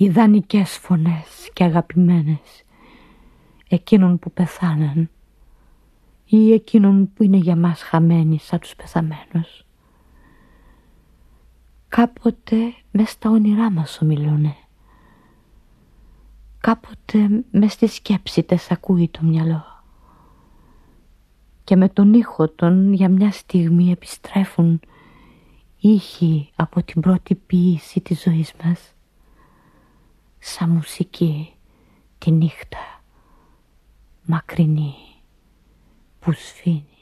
ιδανικές φωνές και αγαπημένες εκείνων που πεθάναν ή εκείνων που είναι για μας χαμένοι σαν τους πεθαμένους. Κάποτε μες στα όνειρά μας ομιλούνε. Κάποτε μες στη σκέψη τες ακούει το μυαλό. Και με τον ήχο των για μια στιγμή επιστρέφουν ήχοι από την πρώτη ποίηση της ζωής μας. Σαν μουσική τη νύχτα μακρινή που σφήνει.